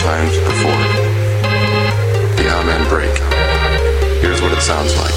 times before. The Amen break. Here's what it sounds like.